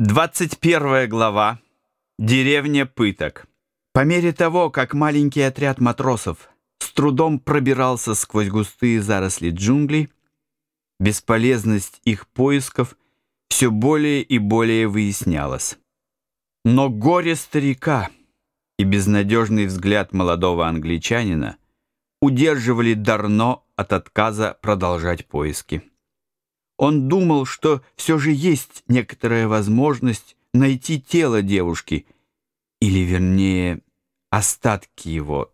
21 глава. Деревня пыток. По мере того, как маленький отряд матросов с трудом пробирался сквозь густые заросли джунглей, бесполезность их поисков все более и более выяснялась. Но горе старика и безнадежный взгляд молодого англичанина удерживали Дарно от отказа продолжать поиски. Он думал, что все же есть некоторая возможность найти тело девушки, или, вернее, остатки его,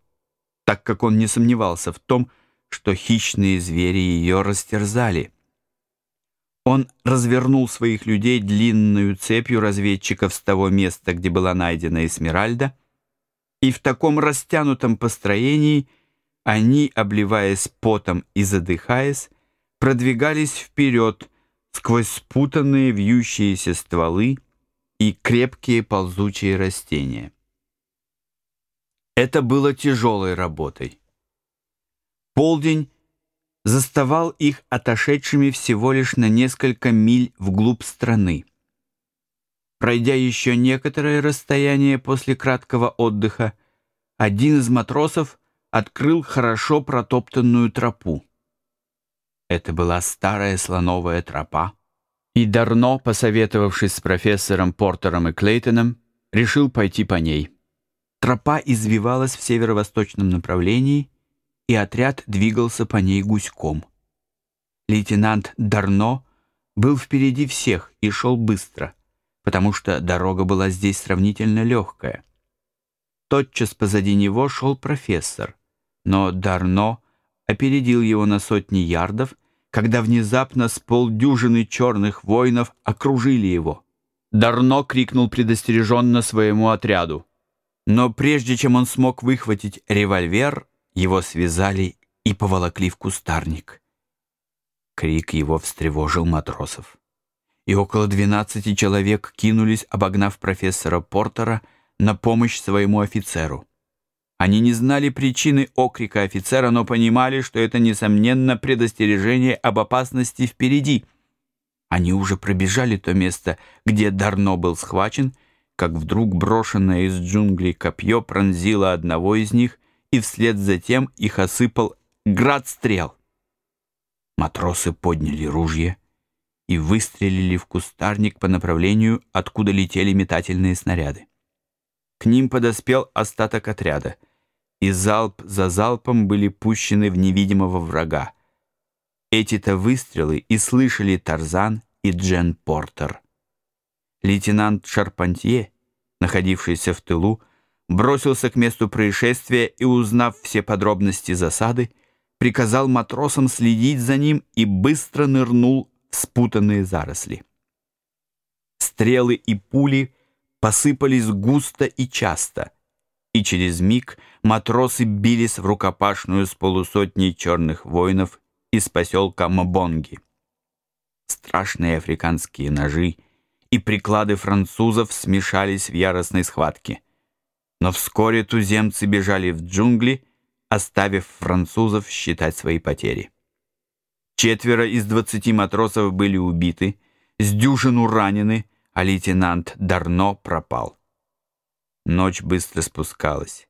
так как он не сомневался в том, что хищные звери ее растерзали. Он развернул своих людей длинную цепью разведчиков с того места, где была найдена Эсмеральда, и в таком растянутом построении они, обливаясь потом и задыхаясь, продвигались вперед сквозь спутанные вьющиеся стволы и крепкие ползучие растения. Это было тяжелой работой. Полдень заставал их отошедшими всего лишь на несколько миль вглубь страны. Пройдя еще некоторое расстояние после краткого отдыха, один из матросов открыл хорошо протоптанную тропу. Это была старая слоновая тропа. И Дарно, посоветовавшись с профессором Портером и Клейтоном, решил пойти по ней. Тропа извивалась в северо-восточном направлении, и отряд двигался по ней гуськом. Лейтенант Дарно был впереди всех и шел быстро, потому что дорога была здесь сравнительно легкая. Тотчас позади него шел профессор, но Дарно опередил его на сотни ярдов когда внезапно с полдюжины черных воинов окружили его. Дарно крикнул предостереженно своему отряду. Но прежде чем он смог выхватить револьвер, его связали и поволокли в кустарник. Крик его встревожил матросов. И около двенадцати человек кинулись, обогнав профессора Портера, на помощь своему офицеру. Они не знали причины окрика офицера, но понимали, что это, несомненно, предостережение об опасности впереди. Они уже пробежали то место, где Дарно был схвачен, как вдруг брошенное из джунглей копье пронзило одного из них, и вслед за тем их осыпал град стрел. Матросы подняли ружья и выстрелили в кустарник по направлению, откуда летели метательные снаряды. К ним подоспел остаток отряда, и залп за залпом были пущены в невидимого врага. Эти-то выстрелы и слышали Тарзан и Джен Портер. Лейтенант Шарпантье, находившийся в тылу, бросился к месту происшествия и, узнав все подробности засады, приказал матросам следить за ним и быстро нырнул в спутанные заросли. Стрелы и пули посыпались густо и часто, и через миг матросы бились в рукопашную с полусотней черных воинов из поселка Мабонги. Страшные африканские ножи и приклады французов смешались в яростной схватке. Но вскоре туземцы бежали в джунгли, оставив французов считать свои потери. Четверо из двадцати матросов были убиты, с дюжину ранены, а лейтенант Дарно пропал. Ночь быстро спускалась,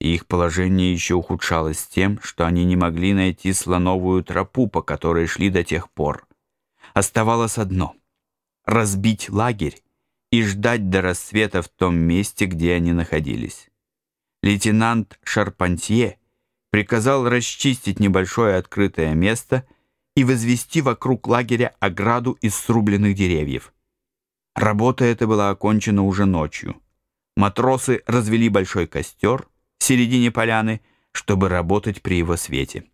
и их положение еще ухудшалось тем, что они не могли найти слоновую тропу, по которой шли до тех пор. Оставалось одно — разбить лагерь и ждать до рассвета в том месте, где они находились. Лейтенант Шарпантье приказал расчистить небольшое открытое место и возвести вокруг лагеря ограду из срубленных деревьев. Работа эта была окончена уже ночью. Матросы развели большой костер в середине поляны, чтобы работать при его свете.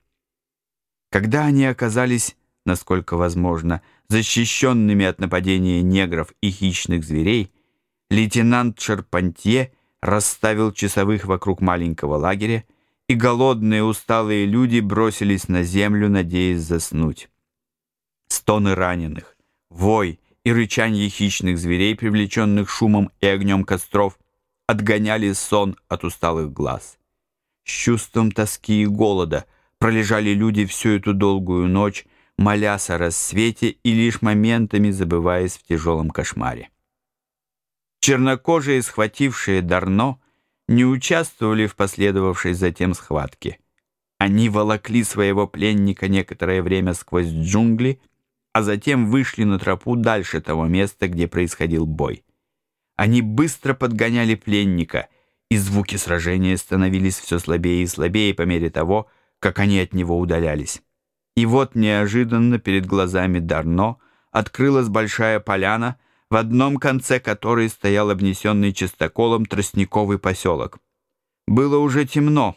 Когда они оказались, насколько возможно, защищенными от нападения негров и хищных зверей, лейтенант Шарпантье расставил часовых вокруг маленького лагеря, и голодные усталые люди бросились на землю, надеясь заснуть. Стоны раненых, вой и рычанье хищных зверей, привлеченных шумом и огнем костров, отгоняли сон от усталых глаз. С чувством тоски и голода пролежали люди всю эту долгую ночь, молясь о рассвете и лишь моментами забываясь в тяжелом кошмаре. Чернокожие, схватившие Дарно, не участвовали в последовавшей затем схватке. Они волокли своего пленника некоторое время сквозь джунгли, а затем вышли на тропу дальше того места, где происходил бой. Они быстро подгоняли пленника, и звуки сражения становились все слабее и слабее по мере того, как они от него удалялись. И вот неожиданно перед глазами Дарно открылась большая поляна, в одном конце которой стоял обнесенный чистоколом тростниковый поселок. Было уже темно,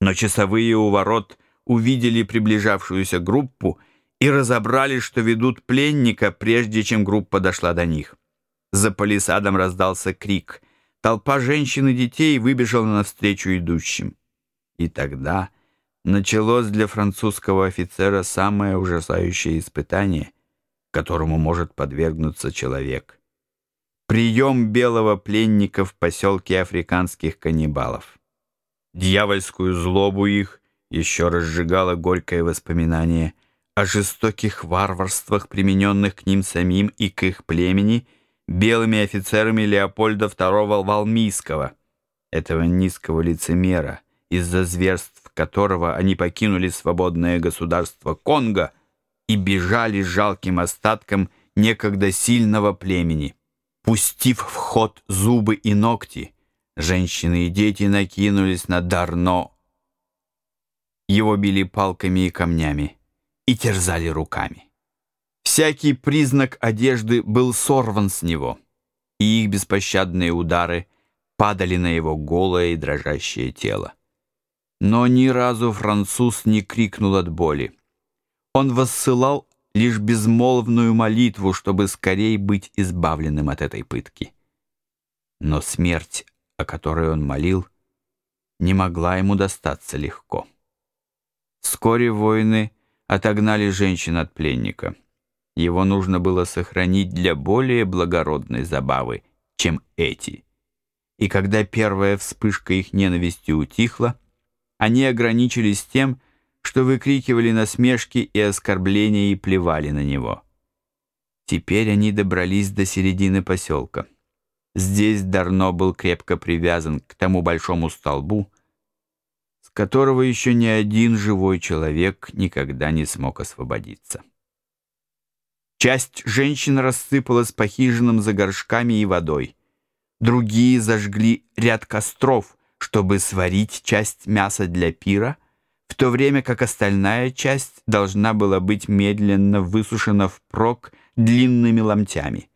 но часовые у ворот увидели приближавшуюся группу и разобрали, что ведут пленника, прежде чем группа дошла до них. За палисадом раздался крик. Толпа женщин и детей выбежала навстречу идущим. И тогда началось для французского офицера самое ужасающее испытание, которому может подвергнуться человек. Прием белого пленника в поселке африканских каннибалов. Дьявольскую злобу их еще разжигало горькое воспоминание о жестоких варварствах, примененных к ним самим и к их племени, белыми офицерами Леопольда II Валмийского, этого низкого лицемера, из-за зверств которого они покинули свободное государство Конго и бежали жалким остатком некогда сильного племени. Пустив в ход зубы и ногти, женщины и дети накинулись на Дарно. Его били палками и камнями и терзали руками. Всякий признак одежды был сорван с него, и их беспощадные удары падали на его голое и дрожащее тело. Но ни разу француз не крикнул от боли. Он воссылал лишь безмолвную молитву, чтобы скорее быть избавленным от этой пытки. Но смерть, о которой он молил, не могла ему достаться легко. Вскоре воины отогнали женщин от пленника. Его нужно было сохранить для более благородной забавы, чем эти. И когда первая вспышка их ненависти утихла, они ограничились тем, что выкрикивали насмешки и оскорбления и плевали на него. Теперь они добрались до середины поселка. Здесь Дарно был крепко привязан к тому большому столбу, которого еще ни один живой человек никогда не смог освободиться. Часть женщин рассыпалась по хижинам за горшками и водой. Другие зажгли ряд костров, чтобы сварить часть мяса для пира, в то время как остальная часть должна была быть медленно высушена впрок длинными ломтями.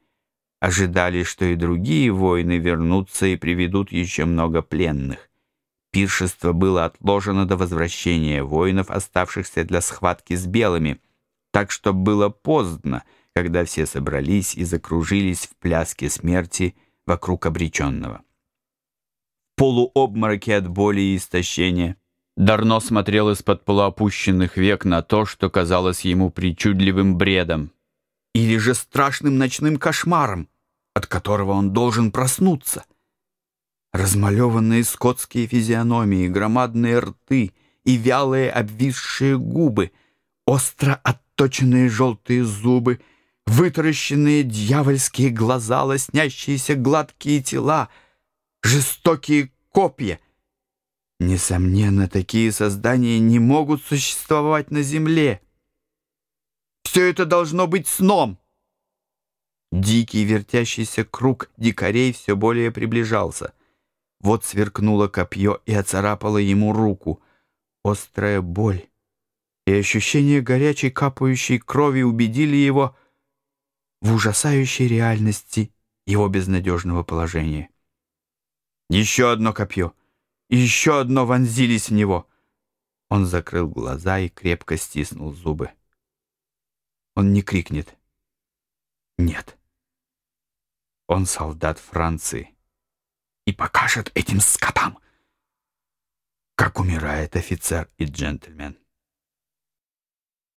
Ожидали, что и другие воины вернутся и приведут еще много пленных. Пиршество было отложено до возвращения воинов, оставшихся для схватки с белыми, так что было поздно, когда все собрались и закружились в пляске смерти вокруг обреченного. В полуобмороке от боли и истощения Дарно смотрел из-под полуопущенных век на то, что казалось ему причудливым бредом или же страшным ночным кошмаром, от которого он должен проснуться. Размалеванные скотские физиономии, громадные рты и вялые обвисшие губы, остро отточенные желтые зубы, вытаращенные дьявольские глаза, лоснящиеся гладкие тела, жестокие копья. Несомненно, такие создания не могут существовать на земле. Все это должно быть сном. Дикий вертящийся круг дикарей все более приближался — вот сверкнуло копье и оцарапало ему руку. Острая боль и ощущение горячей капающей крови убедили его в ужасающей реальности его безнадежного положения. Еще одно копье, еще одно вонзились в него. Он закрыл глаза и крепко стиснул зубы. Он не крикнет. Нет. Он солдат Франции и покажет этим скотам, как умирает офицер и джентльмен.